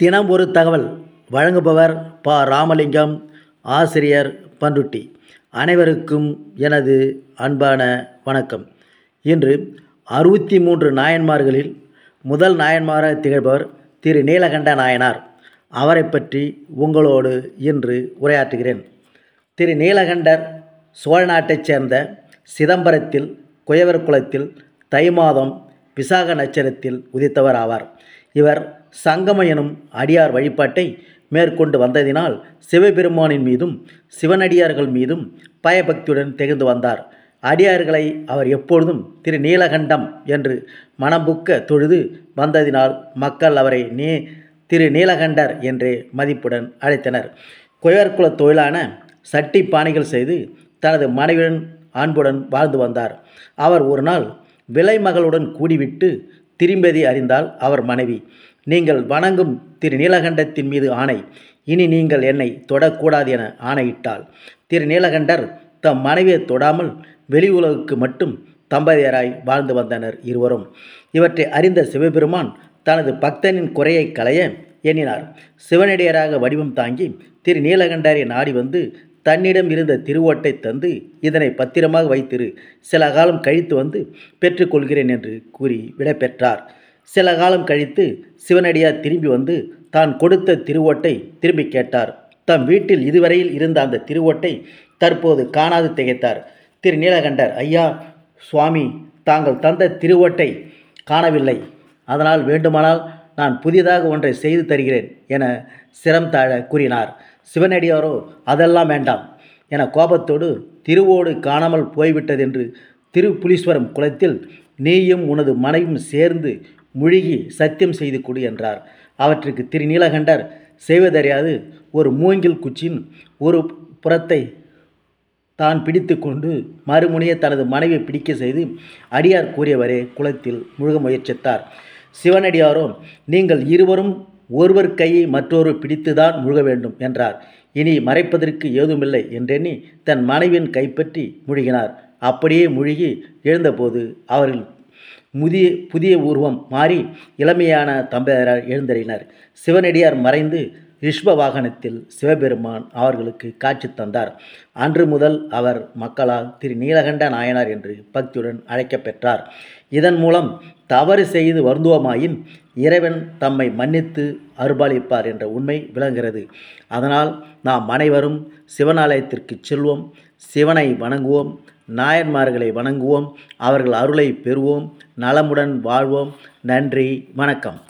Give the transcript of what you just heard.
தினம் ஒரு தகவல். வழங்குபவர் ப. ராமலிங்கம் ஆசிரியர் பண்ருட்டி அனைவருக்கும் எனது அன்பான வணக்கம். இன்று அறுபத்தி மூன்று நாயன்மார்களில் முதல் நாயன்மாராக திகழ்பவர் திரு. நீலகண்ட நாயனார். அவரை பற்றி உங்களோடு இன்று உரையாற்றுகிறேன். திரு. நீலகண்டர் சோழ நாட்டைச் சேர்ந்த சிதம்பரத்தில் குயவர் குலத்தில் தை மாதம் விசாக நட்சத்திரத்தில் உதித்தவர் ஆவார். இவர் சங்கம எனும் அடியார் வழிபாட்டை மேற்கொண்டு வந்ததினால் சிவபெருமானின் மீதும் சிவனடியார்கள் மீதும் பயபக்தியுடன் திகழ்ந்து வந்தார். அடியார்களை அவர் எப்பொழுதும் திரு நீலகண்டம் என்று மனம்புக்க தொழுது வந்ததினால் மக்கள் அவரை நீ திரு நீலகண்டர் என்றே மதிப்புடன் அழைத்தனர். குயர்குல தொழிலான சட்டி பானைகள் செய்து தனது மனைவியுடன் அன்புடன் வாழ்ந்து வந்தார். அவர் ஒரு நாள் விலைமகளுடன் கூடிவிட்டு திரும்பதி அறிந்தால் அவர் மனைவி நீங்கள் வணங்கும் திரு நீலகண்டத்தின் மீது ஆணை இனி நீங்கள் என்னை தொடக்கூடாது என ஆணையிட்டாள். திரு நீலகண்டர் தம் மனைவியை தொடாமல் வெளி உலகுக்கு மட்டும் தம்பதியராய் வாழ்ந்து வந்தனர் இருவரும். இவற்றை அறிந்த சிவபெருமான் தனது பக்தனின் குறையை களைய எண்ணினார். சிவனடியராக வடிவம் தாங்கி திரு நீலகண்டரை நாடி வந்து தன்னிடம் இருந்த திருவோட்டை தந்து இதனை பத்திரமாக வைத்திரு. சில காலம் கழித்து வந்து பெற்றுக்கொள்கிறேன் என்று கூறி விடைபெற்றார். சில காலம் கழித்து சிவனடியார் திரும்பி வந்து தான் கொடுத்த திருவோட்டை திரும்பி கேட்டார். தம் வீட்டில் இதுவரையில் இருந்த அந்த திருவோட்டை தற்போது காணாது திகைத்தார். திரு. நீலகண்டர் ஐயா சுவாமி தாங்கள் தந்த திருவோட்டை காணவில்லை. அதனால் வேண்டுமானால் நான் புதிதாக ஒன்றை செய்து தருகிறேன் என சிரம் தாழ கூறினார். சிவனடியாரோ அதெல்லாம் வேண்டாம் என கோபத்தோடு திருவோடு காணாமல் போய்விட்டதென்று திருப்புலீஸ்வரம் குளத்தில் நீயும் உனது மனைவியும் சேர்ந்து முழுகி சத்தியம் செய்து கொடு என்றார். அவற்றுக்கு திரு நீலகண்டர் செய்வதறியாது ஒரு மூங்கில் குச்சியின் ஒரு புறத்தை தான் பிடித்து கொண்டு மறுமுனையை தனது மனைவியை பிடிக்க செய்து அடியார் கூறியவரே குளத்தில் முழுக முயற்சித்தார். சிவனடியாரோ நீங்கள் இருவரும் ஒருவர் கையை மற்றொரு பிடித்துதான் முழுக வேண்டும் என்றார். இனி மறைப்பதற்கு ஏதுமில்லை என்றெண்ணி தன் மனைவியின் கைப்பற்றி முழுகினார். அப்படியே முழுகி எழுந்தபோது அவர்கள் முதிய புதிய உருவம் மாறி இளமையான தம்பதியார் எழுந்தறினார் சிவனடியார் மறைந்து ரிஷ்ப வாகனத்தில் சிவபெருமான் அவர்களுக்கு காட்சி தந்தார். அன்று முதல் அவர் மக்களால் திரு நீலகண்ட நாயனார் என்று பக்தியுடன் அழைக்கப்பெற்றார் இதன் மூலம் தவறு செய்து வருந்துவமாயின் இறைவன் தம்மை மன்னித்து அருபாலிப்பார் என்ற உண்மை விளங்குகிறது. அதனால் நாம் அனைவரும் சிவனாலயத்திற்கு செல்வோம் சிவனை வணங்குவோம் நாயன்மார்களை வணங்குவோம் அவர்கள் அருளை பெறுவோம் நலமுடன் வாழ்வோம். நன்றி வணக்கம்.